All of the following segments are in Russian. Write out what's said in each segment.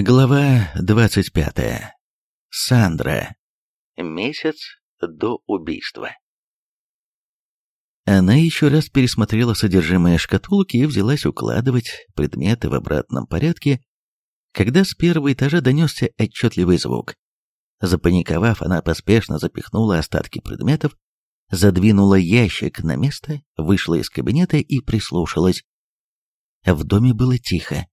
Глава 25. Сандра. Месяц до убийства. Она еще раз пересмотрела содержимое шкатулки и взялась укладывать предметы в обратном порядке, когда с первого этажа донесся отчетливый звук. Запаниковав, она поспешно запихнула остатки предметов, задвинула ящик на место, вышла из кабинета и прислушалась. В доме было тихо.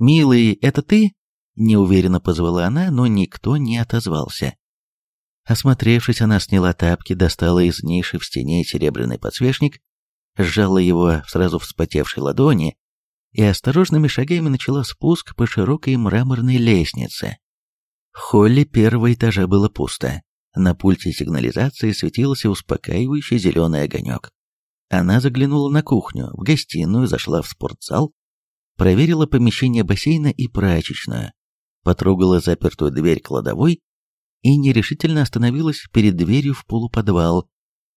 «Милый, это ты?» — неуверенно позвала она, но никто не отозвался. Осмотревшись, она сняла тапки, достала из ниши в стене серебряный подсвечник, сжала его в сразу вспотевшей ладони и осторожными шагами начала спуск по широкой мраморной лестнице. В холле первого этажа было пусто. На пульте сигнализации светился успокаивающий зеленый огонек. Она заглянула на кухню, в гостиную, зашла в спортзал, проверила помещение бассейна и прачечную, потрогала запертую дверь кладовой и нерешительно остановилась перед дверью в полуподвал,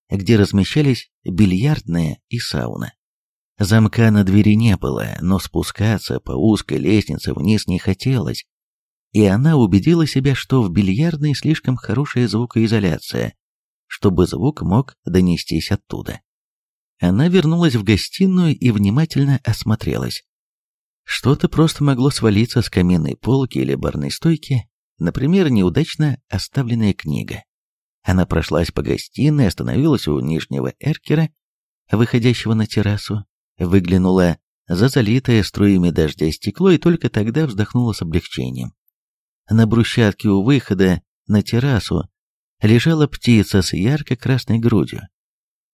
где размещались бильярдная и сауна. Замка на двери не было, но спускаться по узкой лестнице вниз не хотелось, и она убедила себя, что в бильярдной слишком хорошая звукоизоляция, чтобы звук мог донестись оттуда. Она вернулась в гостиную и внимательно осмотрелась. Что-то просто могло свалиться с каменной полки или барной стойки, например, неудачно оставленная книга. Она прошлась по гостиной, остановилась у нижнего эркера, выходящего на террасу, выглянула за залитое струями дождя стекло и только тогда вздохнула с облегчением. На брусчатке у выхода на террасу лежала птица с ярко-красной грудью.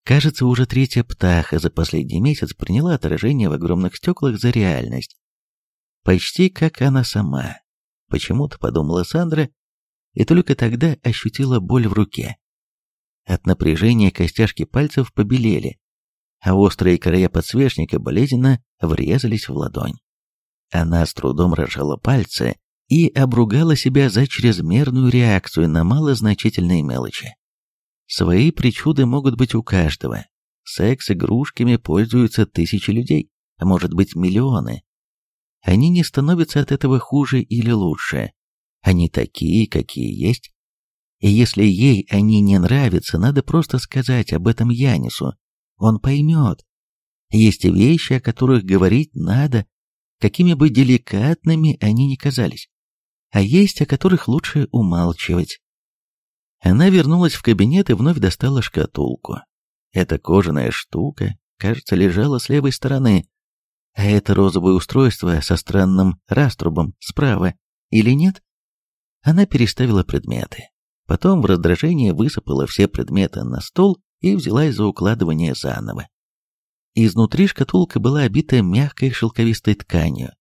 Кажется, уже третья птаха за последний месяц приняла отражение в огромных стеклах за реальность. Почти как она сама. Почему-то подумала Сандра, и только тогда ощутила боль в руке. От напряжения костяшки пальцев побелели, а острые края подсвечника болезненно врезались в ладонь. Она с трудом разжала пальцы и обругала себя за чрезмерную реакцию на малозначительные мелочи. Свои причуды могут быть у каждого. Секс-игрушками пользуются тысячи людей, а может быть миллионы. Они не становятся от этого хуже или лучше. Они такие, какие есть. И если ей они не нравятся, надо просто сказать об этом Янису. Он поймет. Есть вещи, о которых говорить надо, какими бы деликатными они ни казались. А есть, о которых лучше умалчивать. Она вернулась в кабинет и вновь достала шкатулку. Эта кожаная штука, кажется, лежала с левой стороны, а это розовое устройство со странным раструбом справа, или нет? Она переставила предметы. Потом в раздражении высыпала все предметы на стол и взялась за укладывание заново. Изнутри шкатулка была обита мягкой шелковистой тканью,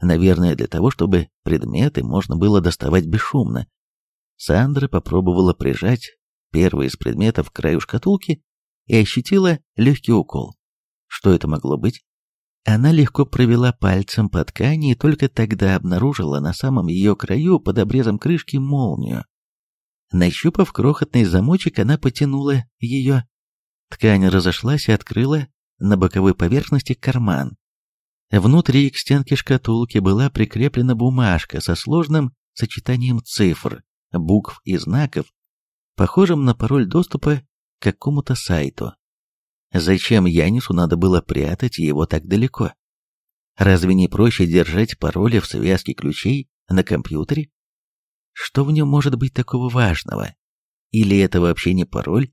наверное, для того, чтобы предметы можно было доставать бесшумно. Сандра попробовала прижать первый из предметов к краю шкатулки и ощутила легкий укол. Что это могло быть? Она легко провела пальцем по ткани и только тогда обнаружила на самом ее краю под обрезом крышки молнию. Нащупав крохотный замочек, она потянула ее. Ткань разошлась и открыла на боковой поверхности карман. Внутри к стенке шкатулки была прикреплена бумажка со сложным сочетанием цифр букв и знаков, похожим на пароль доступа к какому-то сайту. Зачем Янису надо было прятать его так далеко? Разве не проще держать пароли в связке ключей на компьютере? Что в нем может быть такого важного? Или это вообще не пароль,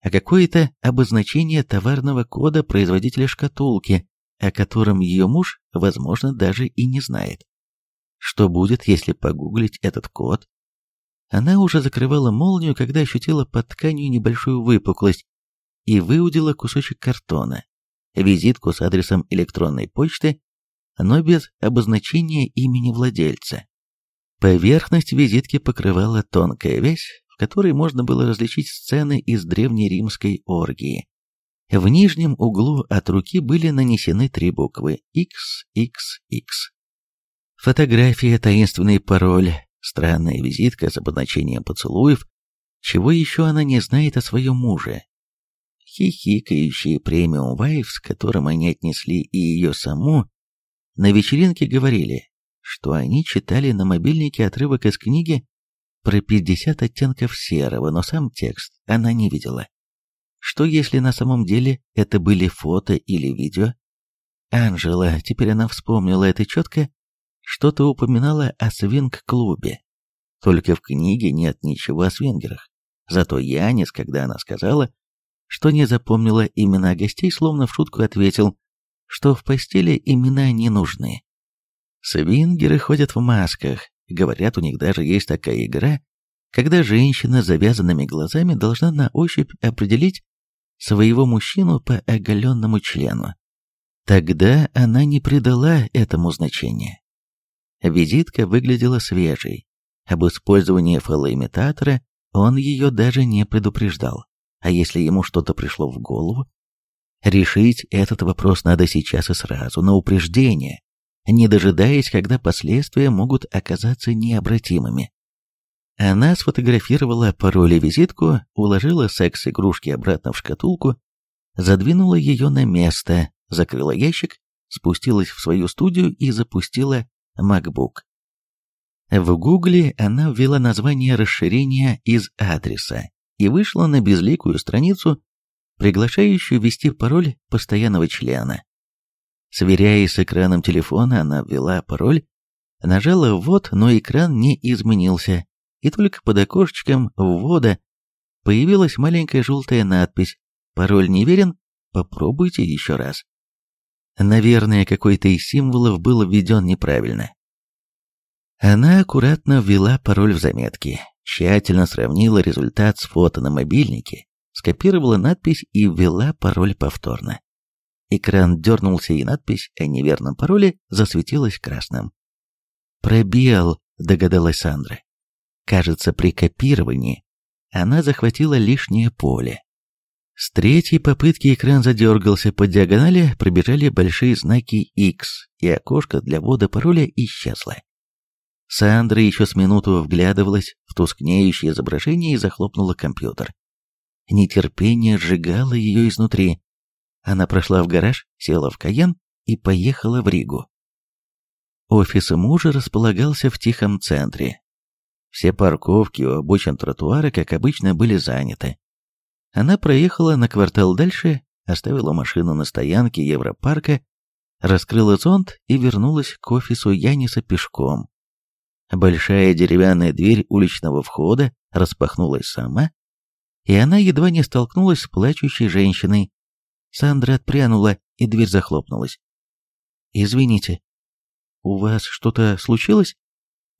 а какое-то обозначение товарного кода производителя шкатулки, о котором ее муж, возможно, даже и не знает? Что будет, если погуглить этот код она уже закрывала молнию, когда ощутила под тканью небольшую выпуклость и выудила кусочек картона, визитку с адресом электронной почты, но без обозначения имени владельца. Поверхность визитки покрывала тонкая вязь, в которой можно было различить сцены из древнеримской оргии. В нижнем углу от руки были нанесены три буквы XXX. Фотография, таинственный пароль, Странная визитка с обозначением поцелуев. Чего еще она не знает о своем муже? Хихикающий премиум вайф, с которым они отнесли и ее саму, на вечеринке говорили, что они читали на мобильнике отрывок из книги про 50 оттенков серого, но сам текст она не видела. Что если на самом деле это были фото или видео? Анжела, теперь она вспомнила это четко, что-то упоминала о свинг-клубе. Только в книге нет ничего о свингерах. Зато Янис, когда она сказала, что не запомнила имена гостей, словно в шутку ответил, что в постели имена не нужны. Свингеры ходят в масках, говорят, у них даже есть такая игра, когда женщина с завязанными глазами должна на ощупь определить своего мужчину по оголенному члену. Тогда она не придала этому значения. Визитка выглядела свежей. Об использовании фалоимитатора он ее даже не предупреждал. А если ему что-то пришло в голову? Решить этот вопрос надо сейчас и сразу, на упреждение, не дожидаясь, когда последствия могут оказаться необратимыми. Она сфотографировала пароль и визитку, уложила секс-игрушки обратно в шкатулку, задвинула ее на место, закрыла ящик, спустилась в свою студию и запустила MacBook. В Гугле она ввела название расширения из адреса и вышла на безликую страницу, приглашающую ввести пароль постоянного члена. Сверяясь с экраном телефона, она ввела пароль, нажала «ввод», но экран не изменился, и только под окошечком ввода появилась маленькая желтая надпись «Пароль неверен, попробуйте еще раз». Наверное, какой-то из символов был введен неправильно. Она аккуратно ввела пароль в заметки, тщательно сравнила результат с фото на мобильнике, скопировала надпись и ввела пароль повторно. Экран дернулся, и надпись о неверном пароле засветилась красным. «Пробел», — догадалась Сандра. Кажется, при копировании она захватила лишнее поле, с третьей попытки экран задергался по диагонали, пробежали большие знаки X, и окошко для ввода пароля исчезло. Сандра еще с минуту вглядывалась в тускнеющее изображение и захлопнула компьютер. Нетерпение сжигало ее изнутри. Она прошла в гараж, села в Каен и поехала в Ригу. Офис мужа располагался в тихом центре. Все парковки у обочин тротуара, как обычно, были заняты. Она проехала на квартал дальше, оставила машину на стоянке Европарка, раскрыла зонт и вернулась к офису Яниса пешком. Большая деревянная дверь уличного входа распахнулась сама, и она едва не столкнулась с плачущей женщиной. Сандра отпрянула, и дверь захлопнулась. «Извините, у вас что-то случилось?»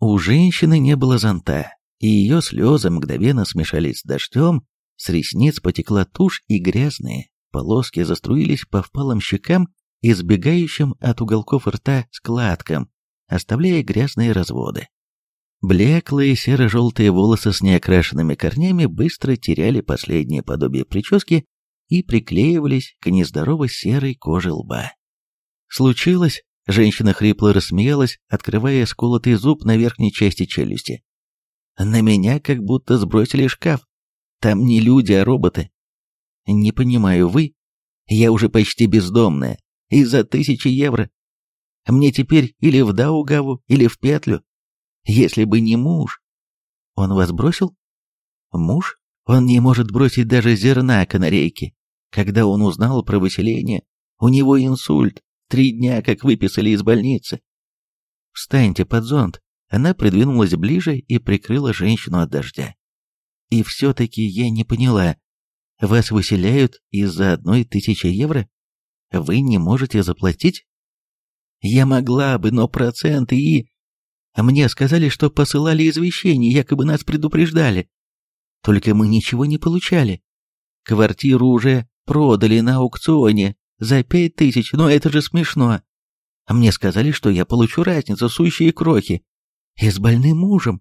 У женщины не было зонта, и ее слезы мгновенно смешались с дождем, с ресниц потекла тушь, и грязные полоски заструились по впалым щекам, избегающим от уголков рта складкам, оставляя грязные разводы. Блеклые серо-желтые волосы с неокрашенными корнями быстро теряли последнее подобие прически и приклеивались к нездорово серой коже лба. Случилось, женщина хрипло рассмеялась, открывая сколотый зуб на верхней части челюсти. На меня как будто сбросили шкаф. Там не люди, а роботы. Не понимаю, вы? Я уже почти бездомная. И за тысячи евро. Мне теперь или в Даугаву, или в петлю. Если бы не муж. Он вас бросил? Муж? Он не может бросить даже зерна канарейки. Когда он узнал про выселение, у него инсульт. Три дня, как выписали из больницы. Встаньте под зонт. Она придвинулась ближе и прикрыла женщину от дождя. И все-таки я не поняла. Вас выселяют из-за одной тысячи евро? Вы не можете заплатить? Я могла бы, но проценты и... Мне сказали, что посылали извещение, якобы нас предупреждали. Только мы ничего не получали. Квартиру уже продали на аукционе за пять тысяч, но это же смешно. Мне сказали, что я получу разницу, сущие крохи. И с больным мужем.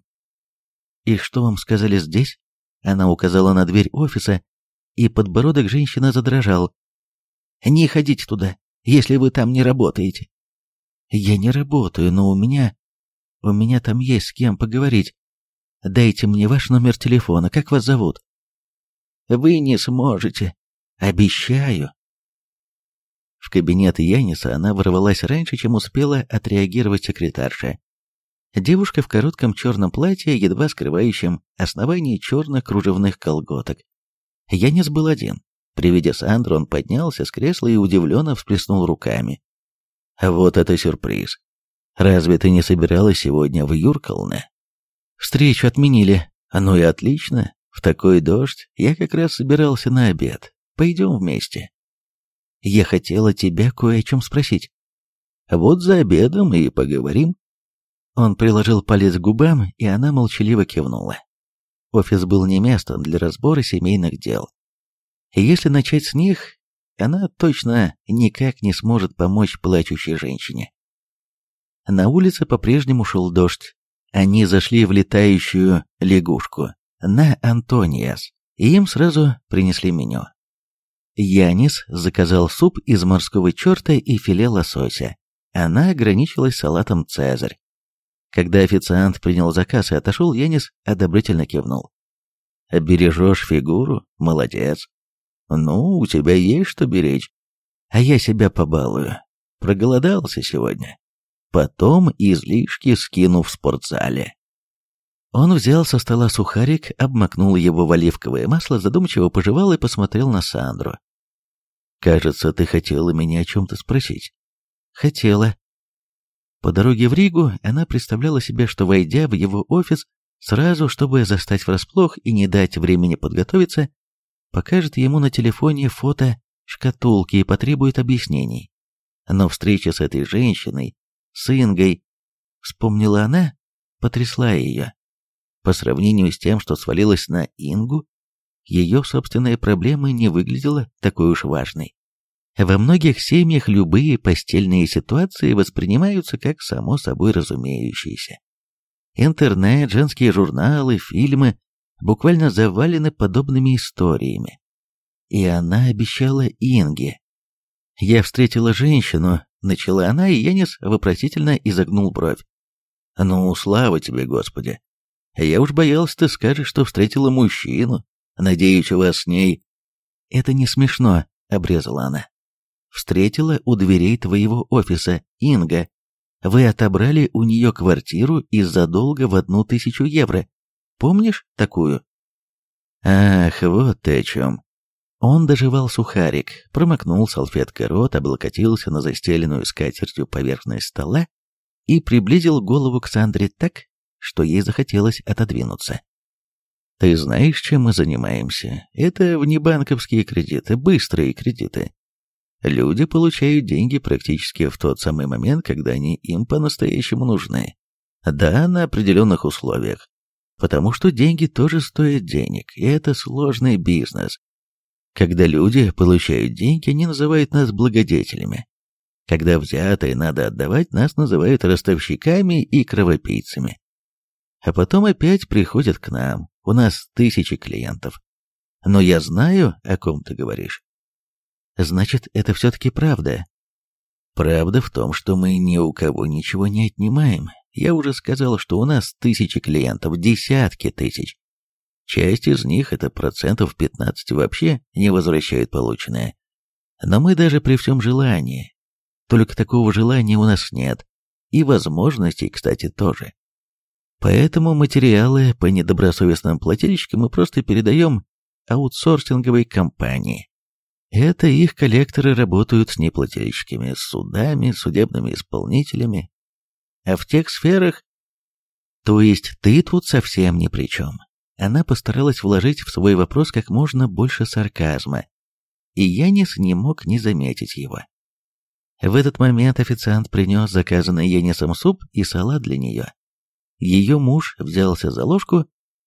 И что вам сказали здесь? Она указала на дверь офиса, и подбородок женщины задрожал. «Не ходите туда, если вы там не работаете». «Я не работаю, но у меня... у меня там есть с кем поговорить. Дайте мне ваш номер телефона, как вас зовут?» «Вы не сможете. Обещаю». В кабинет Яниса она ворвалась раньше, чем успела отреагировать секретарша. Девушка в коротком черном платье, едва скрывающем основание черных кружевных колготок. Янис был один. При виде Сандры он поднялся с кресла и удивленно всплеснул руками. «Вот это сюрприз! Разве ты не собиралась сегодня в Юркалне?» «Встречу отменили. Ну и отлично. В такой дождь я как раз собирался на обед. Пойдем вместе». «Я хотела тебя кое о чем спросить». «Вот за обедом и поговорим», он приложил палец к губам, и она молчаливо кивнула. Офис был не местом для разбора семейных дел. и Если начать с них, она точно никак не сможет помочь плачущей женщине. На улице по-прежнему шел дождь. Они зашли в летающую лягушку на Антониас, и им сразу принесли меню. Янис заказал суп из морского черта и филе лосося. Она ограничилась салатом «Цезарь». Когда официант принял заказ и отошел, Янис одобрительно кивнул. «Бережешь фигуру? Молодец. Ну, у тебя есть что беречь. А я себя побалую. Проголодался сегодня. Потом излишки скину в спортзале». Он взял со стола сухарик, обмакнул его в оливковое масло, задумчиво пожевал и посмотрел на Сандру. «Кажется, ты хотела меня о чем-то спросить». «Хотела», по дороге в Ригу она представляла себе, что, войдя в его офис, сразу, чтобы застать врасплох и не дать времени подготовиться, покажет ему на телефоне фото шкатулки и потребует объяснений. Но встреча с этой женщиной, с Ингой, вспомнила она, потрясла ее. По сравнению с тем, что свалилось на Ингу, ее собственная проблема не выглядела такой уж важной. Во многих семьях любые постельные ситуации воспринимаются как само собой разумеющиеся. Интернет, женские журналы, фильмы буквально завалены подобными историями. И она обещала Инге. «Я встретила женщину», — начала она, и Янис вопросительно изогнул бровь. «Ну, слава тебе, Господи! Я уж боялся, ты скажешь, что встретила мужчину. Надеюсь, у вас с ней...» «Это не смешно», — обрезала она встретила у дверей твоего офиса, Инга. Вы отобрали у нее квартиру из-за долга в одну тысячу евро. Помнишь такую? Ах, вот ты о чем. Он доживал сухарик, промокнул салфеткой рот, облокотился на застеленную скатертью поверхность стола и приблизил голову к Сандре так, что ей захотелось отодвинуться. «Ты знаешь, чем мы занимаемся? Это внебанковские кредиты, быстрые кредиты. Люди получают деньги практически в тот самый момент, когда они им по-настоящему нужны. Да, на определенных условиях. Потому что деньги тоже стоят денег, и это сложный бизнес. Когда люди получают деньги, они называют нас благодетелями. Когда взятое надо отдавать, нас называют ростовщиками и кровопийцами. А потом опять приходят к нам, у нас тысячи клиентов. Но я знаю, о ком ты говоришь. Значит, это все-таки правда. Правда в том, что мы ни у кого ничего не отнимаем. Я уже сказал, что у нас тысячи клиентов, десятки тысяч. Часть из них, это процентов 15 вообще, не возвращает полученное. Но мы даже при всем желании. Только такого желания у нас нет. И возможностей, кстати, тоже. Поэтому материалы по недобросовестным плательщикам мы просто передаем аутсорсинговой компании. Это их коллекторы работают с неплательщиками, с судами, судебными исполнителями. А в тех сферах... То есть ты тут совсем ни при чем. Она постаралась вложить в свой вопрос как можно больше сарказма, и Янис не мог не заметить его. В этот момент официант принес заказанный Янисом суп и салат для нее. Ее муж взялся за ложку,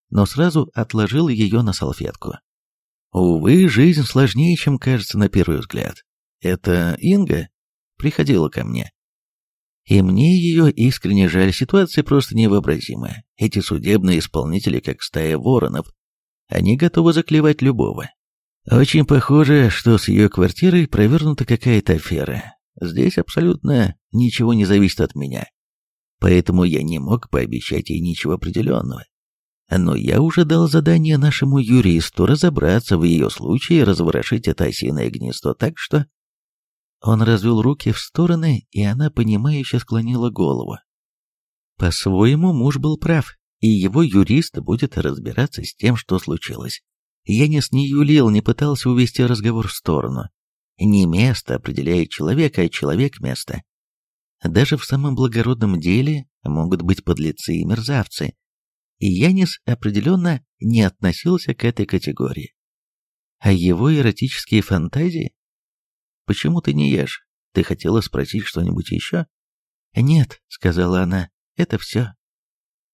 но сразу отложил ее на салфетку. Увы, жизнь сложнее, чем кажется на первый взгляд. Это Инга приходила ко мне. И мне ее искренне жаль, ситуация просто невообразимая. Эти судебные исполнители, как стая воронов, они готовы заклевать любого. Очень похоже, что с ее квартирой провернута какая-то афера. Здесь абсолютно ничего не зависит от меня. Поэтому я не мог пообещать ей ничего определенного но я уже дал задание нашему юристу разобраться в ее случае и разворошить это осиное гнездо, так что...» Он развел руки в стороны, и она, понимающе склонила голову. По-своему, муж был прав, и его юрист будет разбираться с тем, что случилось. Я не сниюлил, не пытался увести разговор в сторону. Не место определяет человека, а человек — место. Даже в самом благородном деле могут быть подлецы и мерзавцы, и Янис определенно не относился к этой категории. А его эротические фантазии? «Почему ты не ешь? Ты хотела спросить что-нибудь еще?» «Нет», — сказала она, — «это все».